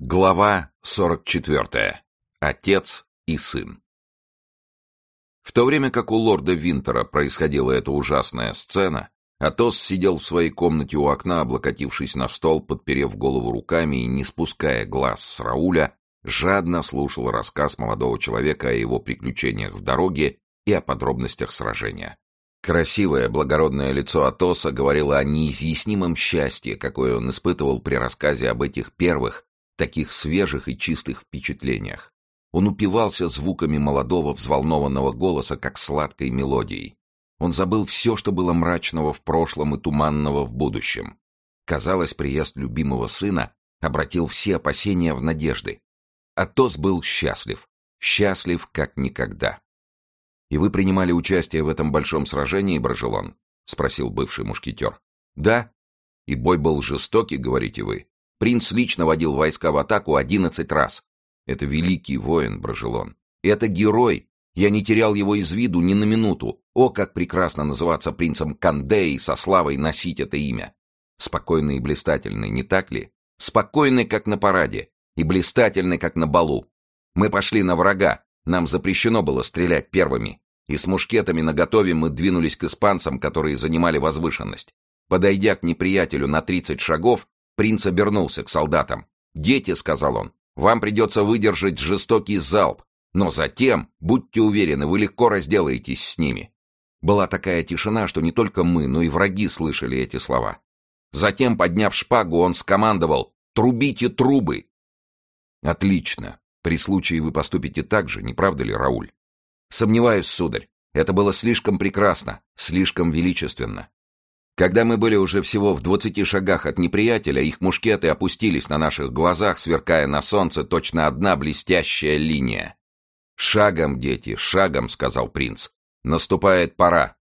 Глава 44. Отец и сын. В то время как у лорда Винтера происходила эта ужасная сцена, Атос сидел в своей комнате у окна, облокотившись на стол, подперев голову руками и, не спуская глаз с Рауля, жадно слушал рассказ молодого человека о его приключениях в дороге и о подробностях сражения. Красивое, благородное лицо Атоса говорило о неизъяснимом счастье, какое он испытывал при рассказе об этих первых, таких свежих и чистых впечатлениях. Он упивался звуками молодого взволнованного голоса, как сладкой мелодией. Он забыл все, что было мрачного в прошлом и туманного в будущем. Казалось, приезд любимого сына обратил все опасения в надежды. Атос был счастлив. Счастлив, как никогда. «И вы принимали участие в этом большом сражении, Брожелон?» — спросил бывший мушкетер. «Да. И бой был жестокий, говорите вы?» Принц лично водил войска в атаку одиннадцать раз. Это великий воин, Брожелон. Это герой. Я не терял его из виду ни на минуту. О, как прекрасно называться принцем Канде и со славой носить это имя. Спокойный и блистательный, не так ли? Спокойный, как на параде, и блистательный, как на балу. Мы пошли на врага, нам запрещено было стрелять первыми, и с мушкетами наготове мы двинулись к испанцам, которые занимали возвышенность. Подойдя к неприятелю на тридцать шагов, Принц обернулся к солдатам. «Дети», — сказал он, — «вам придется выдержать жестокий залп, но затем, будьте уверены, вы легко разделаетесь с ними». Была такая тишина, что не только мы, но и враги слышали эти слова. Затем, подняв шпагу, он скомандовал «Трубите трубы!» «Отлично. При случае вы поступите так же, не правда ли, Рауль?» «Сомневаюсь, сударь. Это было слишком прекрасно, слишком величественно. Когда мы были уже всего в двадцати шагах от неприятеля, их мушкеты опустились на наших глазах, сверкая на солнце точно одна блестящая линия. «Шагом, дети, шагом», — сказал принц. «Наступает пора».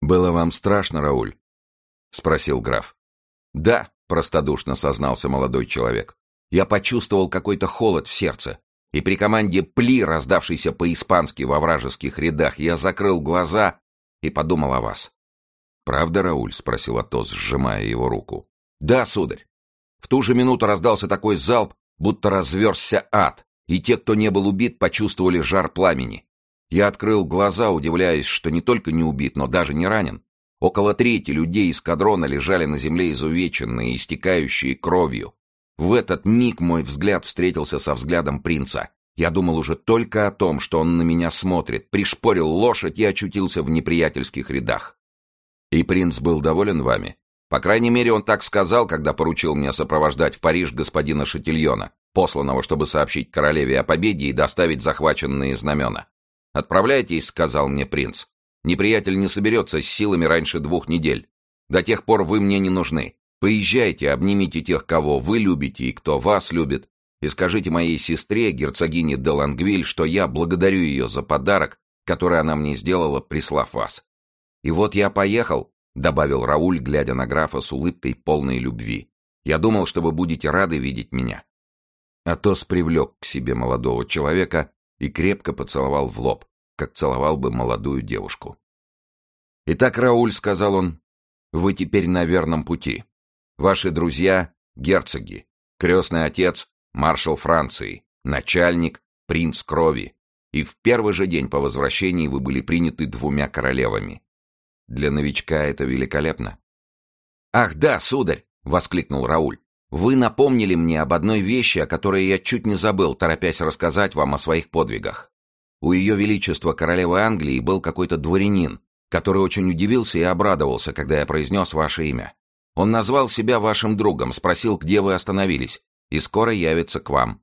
«Было вам страшно, Рауль?» — спросил граф. «Да», — простодушно сознался молодой человек. «Я почувствовал какой-то холод в сердце, и при команде «пли», раздавшейся по-испански во вражеских рядах, я закрыл глаза и подумал о вас. «Правда, Рауль?» — спросил Атос, сжимая его руку. «Да, сударь. В ту же минуту раздался такой залп, будто разверзся ад, и те, кто не был убит, почувствовали жар пламени. Я открыл глаза, удивляясь, что не только не убит, но даже не ранен. Около трети людей из кадрона лежали на земле изувеченные, истекающие кровью. В этот миг мой взгляд встретился со взглядом принца. Я думал уже только о том, что он на меня смотрит, пришпорил лошадь и очутился в неприятельских рядах. И принц был доволен вами? По крайней мере, он так сказал, когда поручил мне сопровождать в Париж господина Шатильона, посланного, чтобы сообщить королеве о победе и доставить захваченные знамена. «Отправляйтесь», — сказал мне принц. «Неприятель не соберется с силами раньше двух недель. До тех пор вы мне не нужны. Поезжайте, обнимите тех, кого вы любите и кто вас любит, и скажите моей сестре, герцогине де Лангвиль, что я благодарю ее за подарок, который она мне сделала, прислав вас. «И вот я поехал», — добавил Рауль, глядя на графа с улыбкой полной любви. «Я думал, что вы будете рады видеть меня». Атос привлек к себе молодого человека и крепко поцеловал в лоб, как целовал бы молодую девушку. «Итак, Рауль», — сказал он, — «вы теперь на верном пути. Ваши друзья — герцоги, крестный отец — маршал Франции, начальник — принц крови, и в первый же день по возвращении вы были приняты двумя королевами. Для новичка это великолепно. «Ах да, сударь!» — воскликнул Рауль. «Вы напомнили мне об одной вещи, о которой я чуть не забыл, торопясь рассказать вам о своих подвигах. У ее величества королевы Англии был какой-то дворянин, который очень удивился и обрадовался, когда я произнес ваше имя. Он назвал себя вашим другом, спросил, где вы остановились, и скоро явится к вам.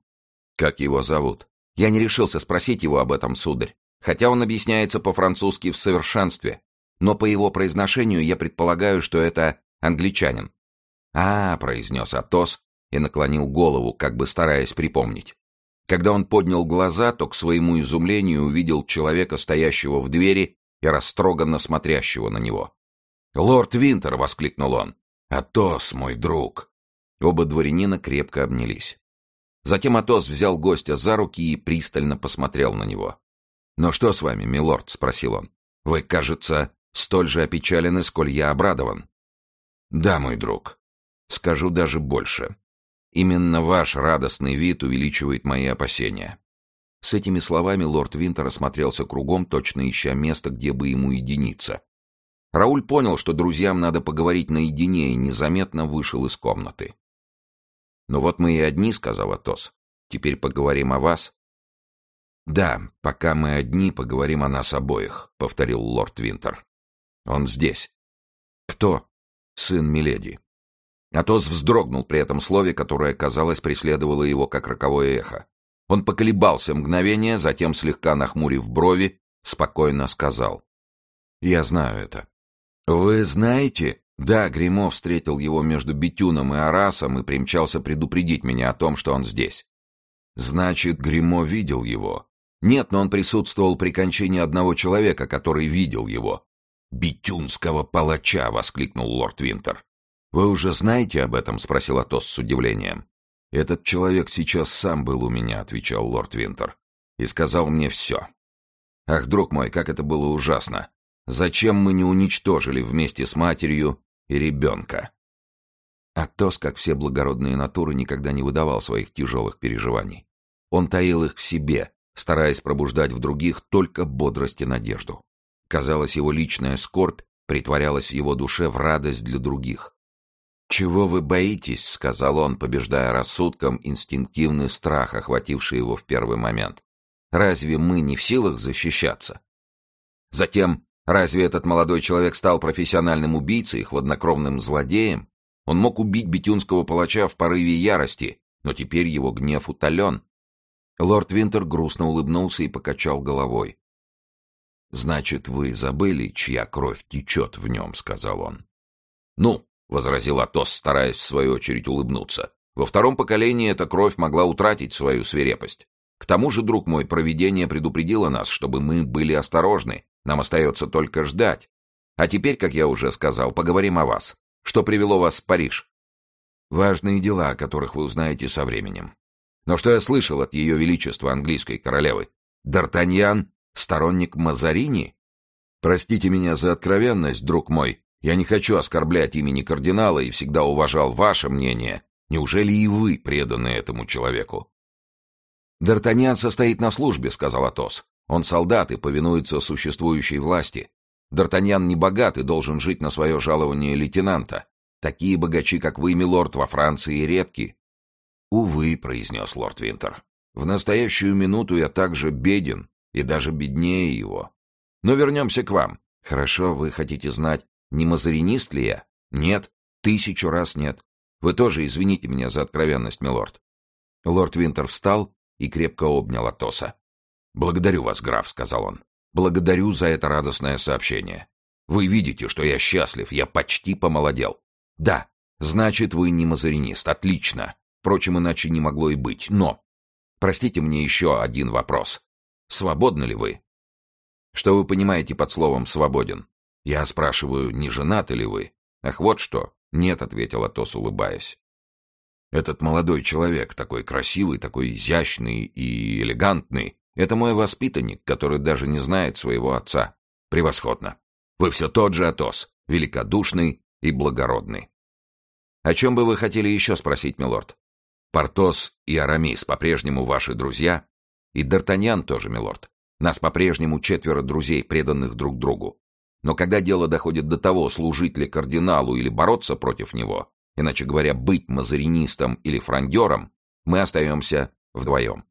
Как его зовут? Я не решился спросить его об этом, сударь, хотя он объясняется по-французски в совершенстве но по его произношению я предполагаю, что это англичанин. «А», — произнес Атос и наклонил голову, как бы стараясь припомнить. Когда он поднял глаза, то к своему изумлению увидел человека, стоящего в двери и растроганно смотрящего на него. «Лорд Винтер!» — воскликнул он. «Атос, мой друг!» Оба дворянина крепко обнялись. Затем Атос взял гостя за руки и пристально посмотрел на него. «Ну что с вами, милорд?» — спросил он. «Вы, кажется, столь же опечалены, сколь я обрадован. Да, мой друг. Скажу даже больше. Именно ваш радостный вид увеличивает мои опасения». С этими словами лорд Винтер осмотрелся кругом, точно ища место, где бы ему единиться. Рауль понял, что друзьям надо поговорить наедине, и незаметно вышел из комнаты. «Ну вот мы и одни», — сказал Атос. «Теперь поговорим о вас». «Да, пока мы одни, поговорим о нас обоих», — повторил лорд Винтер. «Он здесь». «Кто?» «Сын Миледи». Атос вздрогнул при этом слове, которое, казалось, преследовало его как роковое эхо. Он поколебался мгновение, затем, слегка нахмурив брови, спокойно сказал. «Я знаю это». «Вы знаете?» «Да, Гримо встретил его между Бетюном и Арасом и примчался предупредить меня о том, что он здесь». «Значит, Гримо видел его?» «Нет, но он присутствовал при кончине одного человека, который видел его». «Бетюнского палача!» — воскликнул лорд Винтер. «Вы уже знаете об этом?» — спросил Атос с удивлением. «Этот человек сейчас сам был у меня», — отвечал лорд Винтер. «И сказал мне все. Ах, друг мой, как это было ужасно! Зачем мы не уничтожили вместе с матерью и ребенка?» Атос, как все благородные натуры, никогда не выдавал своих тяжелых переживаний. Он таил их в себе, стараясь пробуждать в других только бодрость и надежду. Казалось, его личная скорбь притворялась в его душе в радость для других. «Чего вы боитесь?» — сказал он, побеждая рассудком инстинктивный страх, охвативший его в первый момент. «Разве мы не в силах защищаться?» Затем, разве этот молодой человек стал профессиональным убийцей, хладнокровным злодеем? Он мог убить бетюнского палача в порыве ярости, но теперь его гнев утолен. Лорд Винтер грустно улыбнулся и покачал головой. «Значит, вы забыли, чья кровь течет в нем», — сказал он. «Ну, — возразил Атос, стараясь в свою очередь улыбнуться. «Во втором поколении эта кровь могла утратить свою свирепость. К тому же, друг мой, провидение предупредило нас, чтобы мы были осторожны. Нам остается только ждать. А теперь, как я уже сказал, поговорим о вас. Что привело вас в Париж?» «Важные дела, о которых вы узнаете со временем. Но что я слышал от ее величества английской королевы? Д'Артаньян — сторонник Мазарини? Простите меня за откровенность, друг мой, я не хочу оскорблять имени кардинала и всегда уважал ваше мнение. Неужели и вы преданы этому человеку?» «Д'Артаньян состоит на службе», — сказал Атос. «Он солдат и повинуется существующей власти. Д'Артаньян не богат и должен жить на свое жалование лейтенанта. Такие богачи, как вы, милорд, во Франции редки». «Увы», — произнес лорд Винтер. «В настоящую минуту я также беден и даже беднее его. Но вернемся к вам. Хорошо, вы хотите знать, не мазаринист ли я? Нет, тысячу раз нет. Вы тоже извините меня за откровенность, милорд. Лорд Винтер встал и крепко обнял Атоса. «Благодарю вас, граф», — сказал он. «Благодарю за это радостное сообщение. Вы видите, что я счастлив, я почти помолодел. Да, значит, вы не мазаринист, отлично. Впрочем, иначе не могло и быть. Но, простите мне еще один вопрос. Свободны ли вы? Что вы понимаете под словом «свободен»? Я спрашиваю, не женаты ли вы? Ах, вот что. Нет, ответил Атос, улыбаясь. Этот молодой человек, такой красивый, такой изящный и элегантный, это мой воспитанник, который даже не знает своего отца. Превосходно. Вы все тот же Атос, великодушный и благородный. О чем бы вы хотели еще спросить, милорд? Портос и Арамис по-прежнему ваши друзья? И Д'Артаньян тоже, милорд. Нас по-прежнему четверо друзей, преданных друг другу. Но когда дело доходит до того, служить ли кардиналу или бороться против него, иначе говоря, быть мазаринистом или франдером, мы остаемся вдвоем.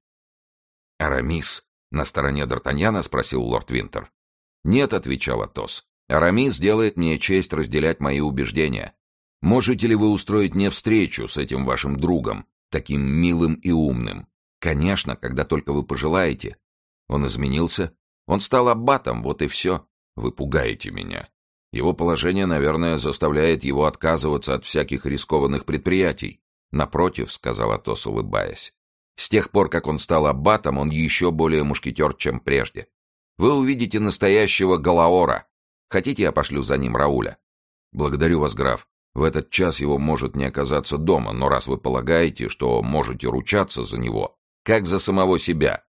«Арамис на стороне Д'Артаньяна?» — спросил лорд Винтер. «Нет», — отвечал Атос. «Арамис делает мне честь разделять мои убеждения. Можете ли вы устроить мне встречу с этим вашим другом, таким милым и умным? Конечно, когда только вы пожелаете». Он изменился. Он стал аббатом, вот и все. Вы пугаете меня. Его положение, наверное, заставляет его отказываться от всяких рискованных предприятий. Напротив, — сказал Атос, улыбаясь. С тех пор, как он стал аббатом, он еще более мушкетер, чем прежде. Вы увидите настоящего Галаора. Хотите, я пошлю за ним Рауля? Благодарю вас, граф. В этот час его может не оказаться дома, но раз вы полагаете, что можете ручаться за него, как за самого себя,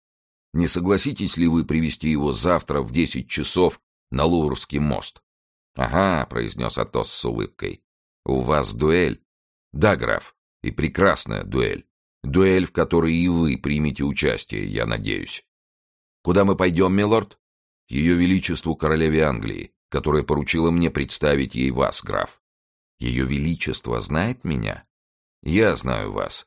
не согласитесь ли вы привести его завтра в десять часов на Луврский мост. — Ага, — произнес Атос с улыбкой. — У вас дуэль? — Да, граф. И прекрасная дуэль. Дуэль, в которой и вы примете участие, я надеюсь. Куда мы пойдем, милорд? Ее Величеству Королеве Англии, которая поручила мне представить ей вас, граф. Ее Величество знает меня? Я знаю вас.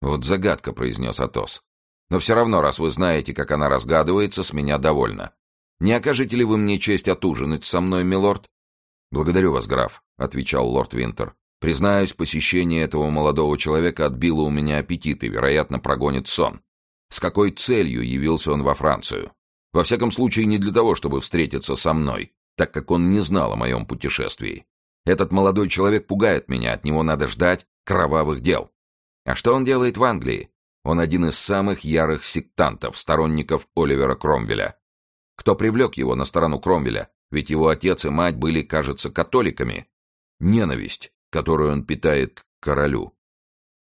Вот загадка, произнес Атос. Но все равно, раз вы знаете, как она разгадывается, с меня довольно. Не окажете ли вы мне честь отужинать со мной, милорд? Благодарю вас, граф, отвечал лорд Винтер. Признаюсь, посещение этого молодого человека отбило у меня аппетит и, вероятно, прогонит сон. С какой целью явился он во Францию? Во всяком случае, не для того, чтобы встретиться со мной, так как он не знал о моем путешествии. Этот молодой человек пугает меня, от него надо ждать кровавых дел. А что он делает в Англии? Он один из самых ярых сектантов, сторонников Оливера Кромвеля. Кто привлек его на сторону Кромвеля? Ведь его отец и мать были, кажется, католиками. Ненависть, которую он питает к королю.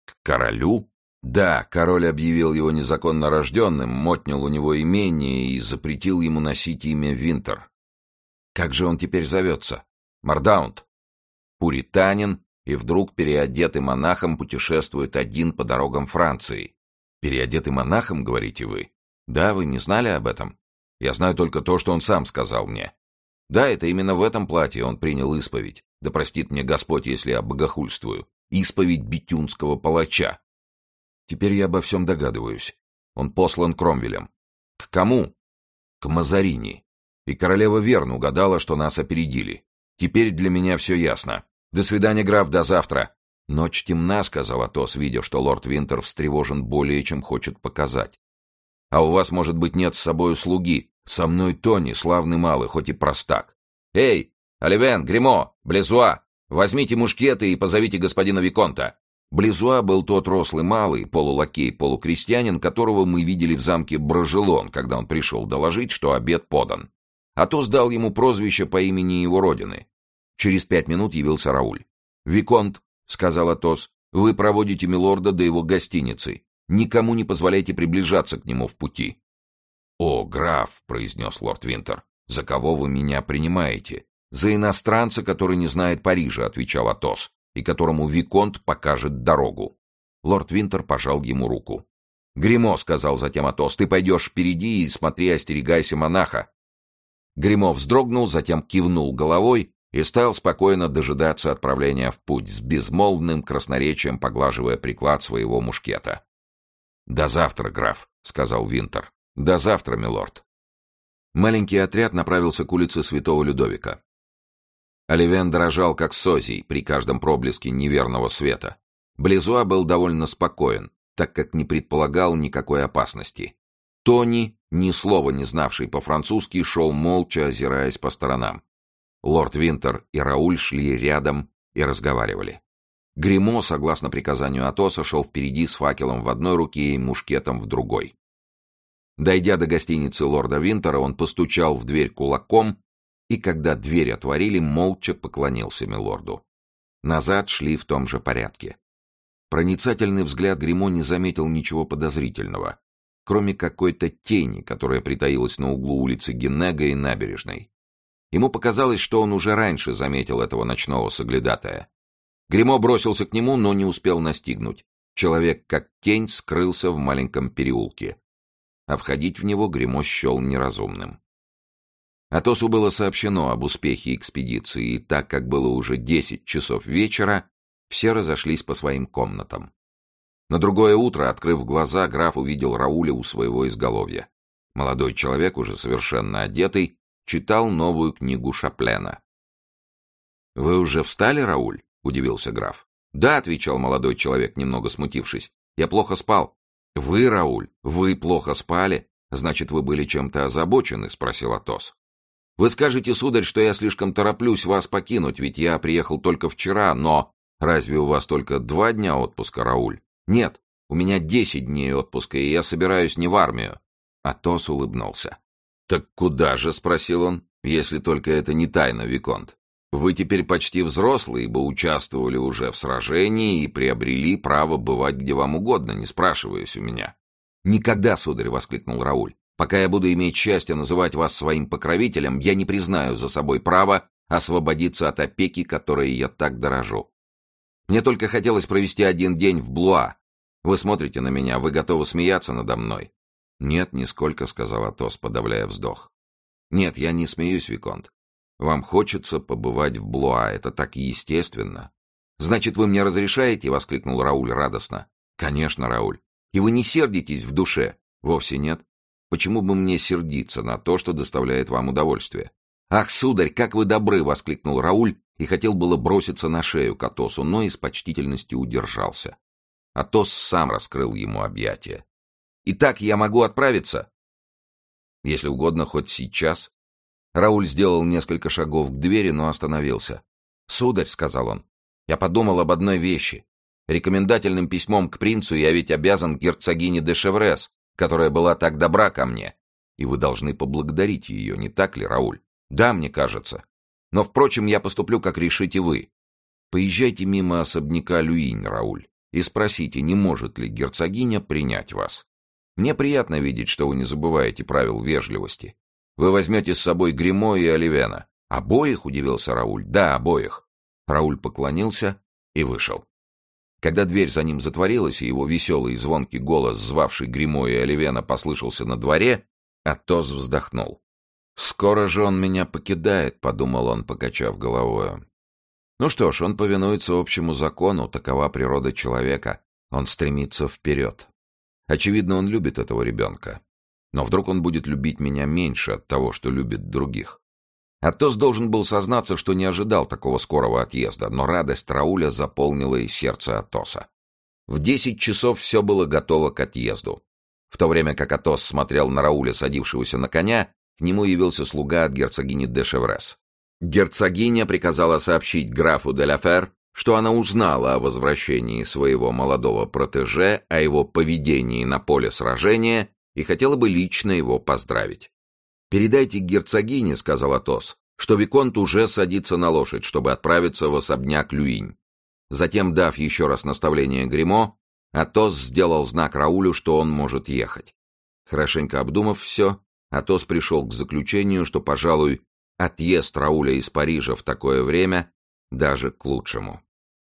К королю? Да, король объявил его незаконно рожденным, мотнил у него имение и запретил ему носить имя Винтер. Как же он теперь зовется? Мардаунд. Пуританин и вдруг переодетый монахом путешествует один по дорогам Франции. Переодетый монахом, говорите вы? Да, вы не знали об этом? Я знаю только то, что он сам сказал мне. Да, это именно в этом платье он принял исповедь. Да простит мне Господь, если я богохульствую. Исповедь битюнского палача. Теперь я обо всем догадываюсь. Он послан Кромвелем. К кому? К Мазарини. И королева верно угадала, что нас опередили. Теперь для меня все ясно. До свидания, граф, до завтра. «Ночь темна», — сказал Атос, видя, что лорд Винтер встревожен более, чем хочет показать. «А у вас, может быть, нет с собой слуги. Со мной Тони, славный малый, хоть и простак. Эй, Оливен, Гримо, Близуа, возьмите мушкеты и позовите господина Виконта». Близуа был тот рослый малый, полулакей, полукрестьянин, которого мы видели в замке Брожелон, когда он пришел доложить, что обед подан. Атос дал ему прозвище по имени его родины. Через пять минут явился Рауль. «Виконт, — сказал Атос, — вы проводите милорда до его гостиницы. Никому не позволяйте приближаться к нему в пути. — О, граф, — произнес лорд Винтер, — за кого вы меня принимаете? — За иностранца, который не знает Парижа, — отвечал Атос, — и которому Виконт покажет дорогу. Лорд Винтер пожал ему руку. — Гримо, — сказал затем Атос, — ты пойдешь впереди и смотри, остерегайся монаха. Гримо вздрогнул, затем кивнул головой и стал спокойно дожидаться отправления в путь, с безмолвным красноречием поглаживая приклад своего мушкета. «До завтра, граф», — сказал Винтер. «До завтра, милорд». Маленький отряд направился к улице Святого Людовика. Оливен дрожал, как созий, при каждом проблеске неверного света. Близуа был довольно спокоен, так как не предполагал никакой опасности. Тони, ни слова не знавший по-французски, шел молча, озираясь по сторонам. Лорд Винтер и Рауль шли рядом и разговаривали. Гримо, согласно приказанию Атоса, шел впереди с факелом в одной руке и мушкетом в другой. Дойдя до гостиницы лорда Винтера, он постучал в дверь кулаком и, когда дверь отворили, молча поклонился милорду. Назад шли в том же порядке. Проницательный взгляд Гримо не заметил ничего подозрительного, кроме какой-то тени, которая притаилась на углу улицы Геннега и набережной. Ему показалось, что он уже раньше заметил этого ночного соглядатая. Гремо бросился к нему, но не успел настигнуть. Человек, как тень, скрылся в маленьком переулке. А входить в него Гремо счел неразумным. Атосу было сообщено об успехе экспедиции, и так как было уже десять часов вечера, все разошлись по своим комнатам. На другое утро, открыв глаза, граф увидел Рауля у своего изголовья. Молодой человек, уже совершенно одетый, читал новую книгу Шаплена. «Вы уже встали, Рауль?» — удивился граф. «Да», — отвечал молодой человек, немного смутившись. «Я плохо спал». «Вы, Рауль, вы плохо спали? Значит, вы были чем-то озабочены?» — спросил Атос. «Вы скажете, сударь, что я слишком тороплюсь вас покинуть, ведь я приехал только вчера, но...» «Разве у вас только два дня отпуска, Рауль?» «Нет, у меня десять дней отпуска, и я собираюсь не в армию». Атос улыбнулся. «Так куда же?» — спросил он. «Если только это не тайна, Виконт. Вы теперь почти взрослый, ибо участвовали уже в сражении и приобрели право бывать где вам угодно, не спрашиваясь у меня». «Никогда, сударь!» — воскликнул Рауль. «Пока я буду иметь счастье называть вас своим покровителем, я не признаю за собой право освободиться от опеки, которой я так дорожу». Мне только хотелось провести один день в Блуа. Вы смотрите на меня, вы готовы смеяться надо мной?» «Нет, нисколько», — сказал Атос, подавляя вздох. «Нет, я не смеюсь, Виконт. Вам хочется побывать в Блуа, это так естественно». «Значит, вы мне разрешаете?» — воскликнул Рауль радостно. «Конечно, Рауль. И вы не сердитесь в душе?» «Вовсе нет. Почему бы мне сердиться на то, что доставляет вам удовольствие?» «Ах, сударь, как вы добры!» — воскликнул Рауль и хотел было броситься на шею к Атосу, но из почтительности удержался. Атос сам раскрыл ему объятия. «Итак, я могу отправиться?» «Если угодно, хоть сейчас». Рауль сделал несколько шагов к двери, но остановился. «Сударь», — сказал он, — «я подумал об одной вещи. Рекомендательным письмом к принцу я ведь обязан герцогине де Шеврес, которая была так добра ко мне. И вы должны поблагодарить ее, не так ли, Рауль? Да, мне кажется. Но, впрочем, я поступлю, как решите вы. Поезжайте мимо особняка Люинь, Рауль, и спросите, не может ли герцогиня принять вас. Мне приятно видеть, что вы не забываете правил вежливости. Вы возьмете с собой Гримо и Оливена. Обоих, удивился Рауль. Да, обоих. Рауль поклонился и вышел. Когда дверь за ним затворилась, и его веселый и звонкий голос, звавший Гримо и Оливена, послышался на дворе, Атос вздохнул. «Скоро же он меня покидает», — подумал он, покачав головою. Ну что ж, он повинуется общему закону, такова природа человека. Он стремится вперед. Очевидно, он любит этого ребенка. Но вдруг он будет любить меня меньше от того, что любит других. Атос должен был сознаться, что не ожидал такого скорого отъезда, но радость Рауля заполнила и сердце Атоса. В десять часов все было готово к отъезду. В то время как Атос смотрел на Рауля, садившегося на коня, к нему явился слуга от герцогини де Шеврес. Герцогиня приказала сообщить графу де Ла что она узнала о возвращении своего молодого протеже, о его поведении на поле сражения и хотела бы лично его поздравить. «Передайте герцогине», — сказал Атос, — «что Виконт уже садится на лошадь, чтобы отправиться в особняк Люинь». Затем, дав еще раз наставление Гримо, Атос сделал знак Раулю, что он может ехать. Хорошенько обдумав все, Атос пришел к заключению, что, пожалуй, отъезд Рауля из Парижа в такое время даже к лучшему.